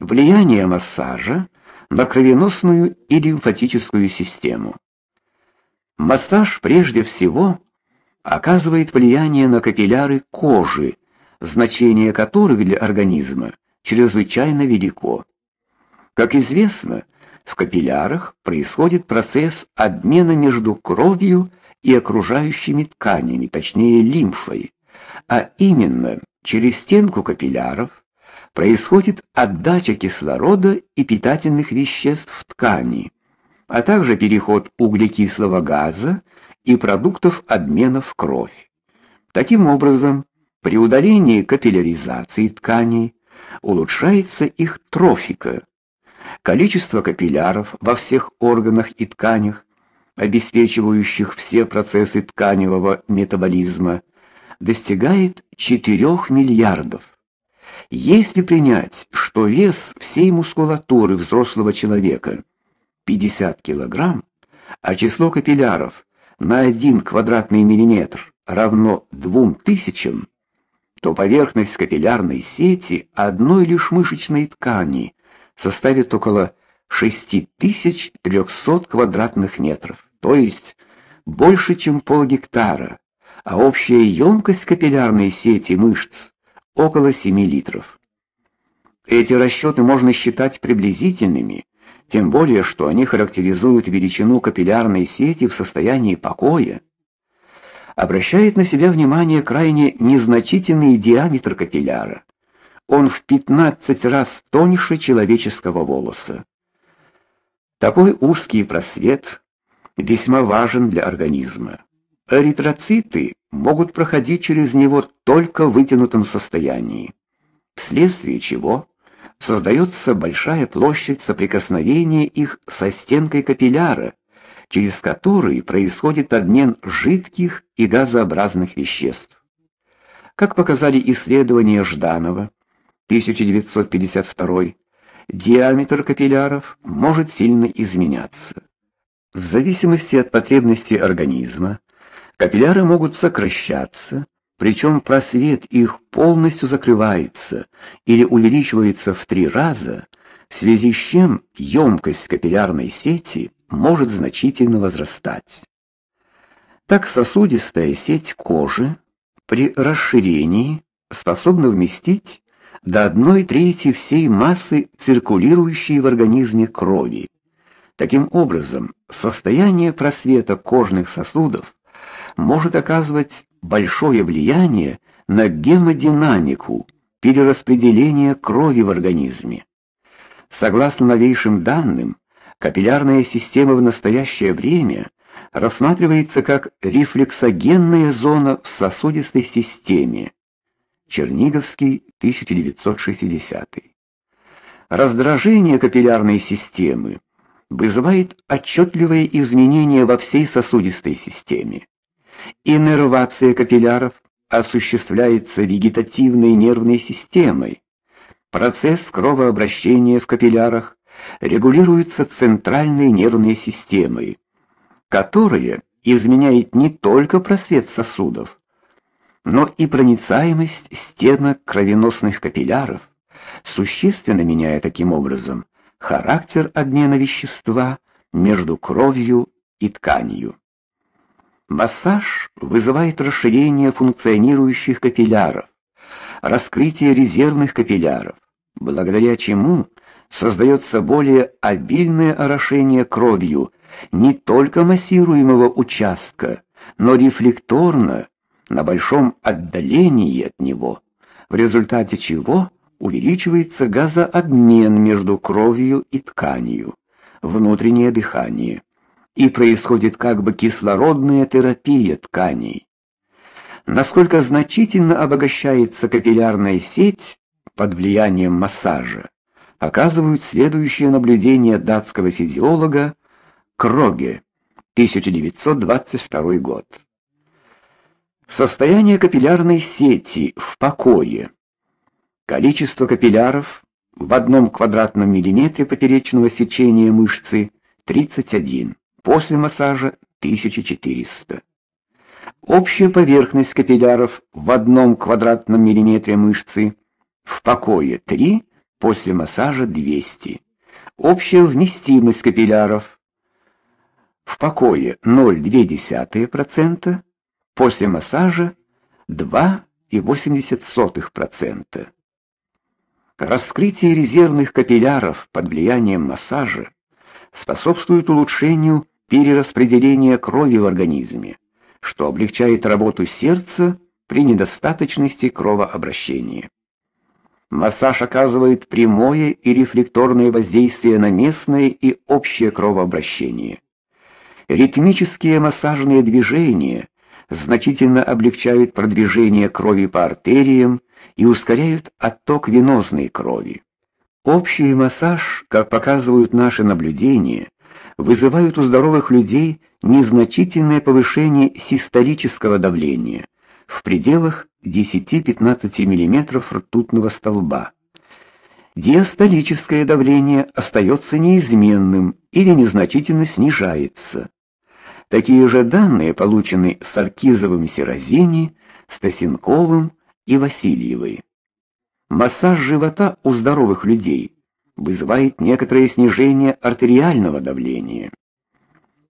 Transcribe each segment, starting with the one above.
Влияние массажа на кровеносную и лимфатическую систему. Массаж прежде всего оказывает влияние на капилляры кожи, значение которых для организма чрезвычайно велико. Как известно, в капиллярах происходит процесс обмена между кровью и окружающими тканями, точнее лимфой, а именно через стенку капилляров происходит отдача кислорода и питательных веществ в ткани, а также переход углекислого газа и продуктов обмена в кровь. Таким образом, при удалении капилляризации тканей улучшается их трофика. Количество капилляров во всех органах и тканях, обеспечивающих все процессы тканевого метаболизма, достигает 4 миллиардов. Если принять, что вес всей мускулатуры взрослого человека 50 килограмм, а число капилляров на 1 квадратный миллиметр равно 2000, то поверхность капиллярной сети одной лишь мышечной ткани составит около 6300 квадратных метров, то есть больше, чем полгектара, а общая емкость капиллярной сети мышц около 7 литров. Эти расчеты можно считать приблизительными, тем более что они характеризуют величину капиллярной сети в состоянии покоя. Обращает на себя внимание крайне незначительный диаметр капилляра. Он в 15 раз тоньше человеческого волоса. Такой узкий просвет весьма важен для организма. Эритроциты могут проходить через него только в вытянутом состоянии, вследствие чего создается большая площадь соприкосновения их со стенкой капилляра, через который происходит обмен жидких и газообразных веществ. Как показали исследования Жданова 1952, диаметр капилляров может сильно изменяться. В зависимости от потребностей организма Капилляры могут сокращаться, причем просвет их полностью закрывается или увеличивается в три раза, в связи с чем емкость капиллярной сети может значительно возрастать. Так сосудистая сеть кожи при расширении способна вместить до одной трети всей массы циркулирующей в организме крови. Таким образом, состояние просвета кожных сосудов может оказывать большое влияние на гемодинамику, перераспределение крови в организме. Согласно новейшим данным, капиллярная система в настоящее время рассматривается как рефлексогенная зона в сосудистой системе. Черниговский, 1960. Раздражение капиллярной системы вызывает отчетливые изменения во всей сосудистой системе. Иннервация капилляров осуществляется вегетативной нервной системой. Процесс кровообращения в капиллярах регулируется центральной нервной системой, которая изменяет не только просвет сосудов, но и проницаемость стенок кровеносных капилляров, существенно меняя таким образом характер обмена вещества между кровью и тканью. Массаж вызывает расширение функционирующих капилляров, раскрытие резервных капилляров, благодаря чему создается более обильное орошение кровью не только массируемого участка, но рефлекторно на большом отдалении от него, в результате чего увеличивается газообмен между кровью и тканью, внутреннее дыхание и происходит как бы кислородная терапия тканей. Насколько значительно обогащается капиллярная сеть под влиянием массажа, показывают следующие наблюдения датского физиолога Кроге, 1922 год. Состояние капиллярной сети в покое. Количество капилляров в одном квадратном миллиметре поперечного сечения мышцы 31 после массажа 1400. Общая поверхность капилляров в одном квадратном миллиметре мышцы в покое 3 после массажа 200. Общая вместимость капилляров в покое 0,2%, после массажа 2,80%. Раскрытие резервных капилляров под влиянием массажа способствует улучшению перераспределения крови в организме, что облегчает работу сердца при недостаточности кровообращения. Массаж оказывает прямое и рефлекторное воздействие на местное и общее кровообращение. Ритмические массажные движения значительно облегчают продвижение крови по артериям и ускоряют отток венозной крови. Общий массаж, как показывают наши наблюдения, вызывает у здоровых людей незначительное повышение систолического давления в пределах 10-15 мм ртутного столба. Диастолическое давление остается неизменным или незначительно снижается. Такие же данные получены с Аркизовым Сирозини, Стасенковым и Васильевой. Массаж живота у здоровых людей вызывает некоторое снижение артериального давления.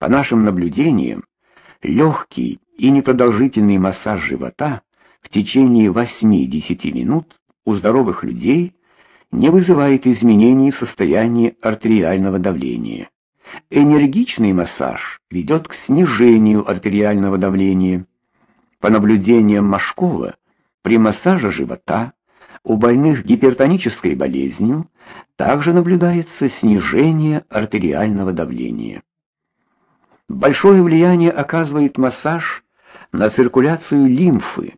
По нашим наблюдениям, легкий и непродолжительный массаж живота в течение 8-10 минут у здоровых людей не вызывает изменений в состоянии артериального давления. Энергичный массаж ведет к снижению артериального давления. По наблюдениям Машкова, при массаже живота у больных гипертонической болезнью также наблюдается снижение артериального давления. Большое влияние оказывает массаж на циркуляцию лимфы.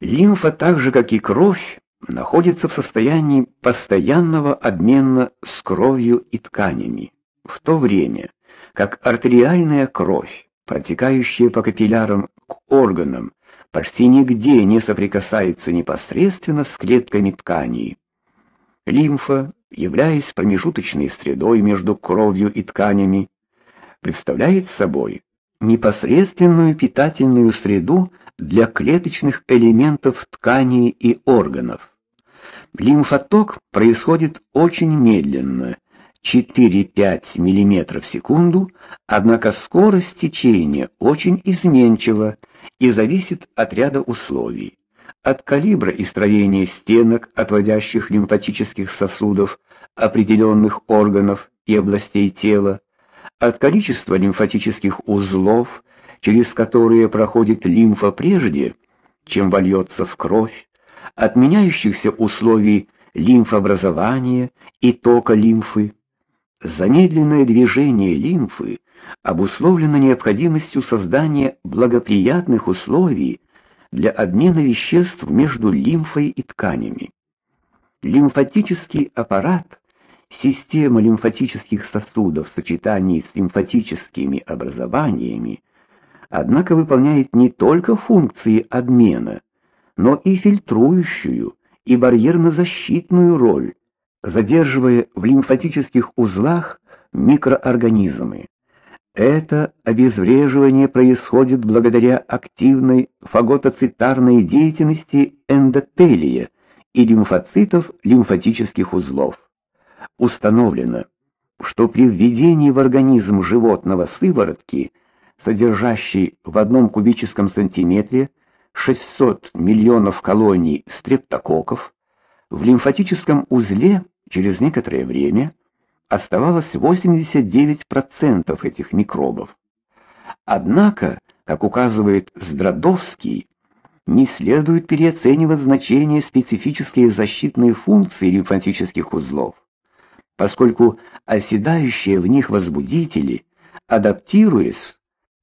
Лимфа, так же как и кровь, находится в состоянии постоянного обмена с кровью и тканями, в то время как артериальная кровь, протекающая по капиллярам к органам, почти нигде не соприкасается непосредственно с клетками тканей. Лимфа, являясь промежуточной средой между кровью и тканями, представляет собой непосредственную питательную среду для клеточных элементов тканей и органов. Лимфоток происходит очень медленно, 4-5 мм в секунду, однако скорость течения очень изменчива и зависит от ряда условий: от калибра и строения стенок, отводящих лимфатических сосудов, определенных органов и областей тела, от количества лимфатических узлов, через которые проходит лимфа прежде, чем вольется в кровь, от меняющихся условий лимфообразования и тока лимфы. Замедленное движение лимфы обусловлено необходимостью создания благоприятных условий для обмена веществ между лимфой и тканями. Лимфатический аппарат система лимфатических сосудов в сочетании с лимфатическими образованиями, однако выполняет не только функции обмена, но и фильтрующую и барьерно-защитную роль, задерживая в лимфатических узлах микроорганизмы. Это обезвреживание происходит благодаря активной фаготоцитарной деятельности эндотелия и лимфоцитов лимфатических узлов. Установлено, что при введении в организм животного сыворотки, содержащей в одном кубическом сантиметре 600 миллионов колоний стрептококков, в лимфатическом узле через некоторое время оставалось 89% этих микробов. Однако, как указывает Здрадовский, не следует переоценивать значение специфических защитных функций лимфатических узлов, поскольку оседающие в них возбудители, адаптируясь,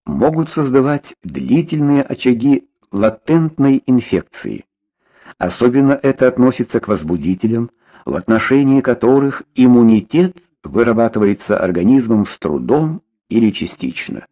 могут создавать длительные очаги латентной инфекции. Особенно это относится к возбудителям, в отношении которых иммунитет вырабатывается организмом с трудом или частично.